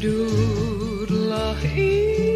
Tidurlah intan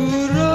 Guru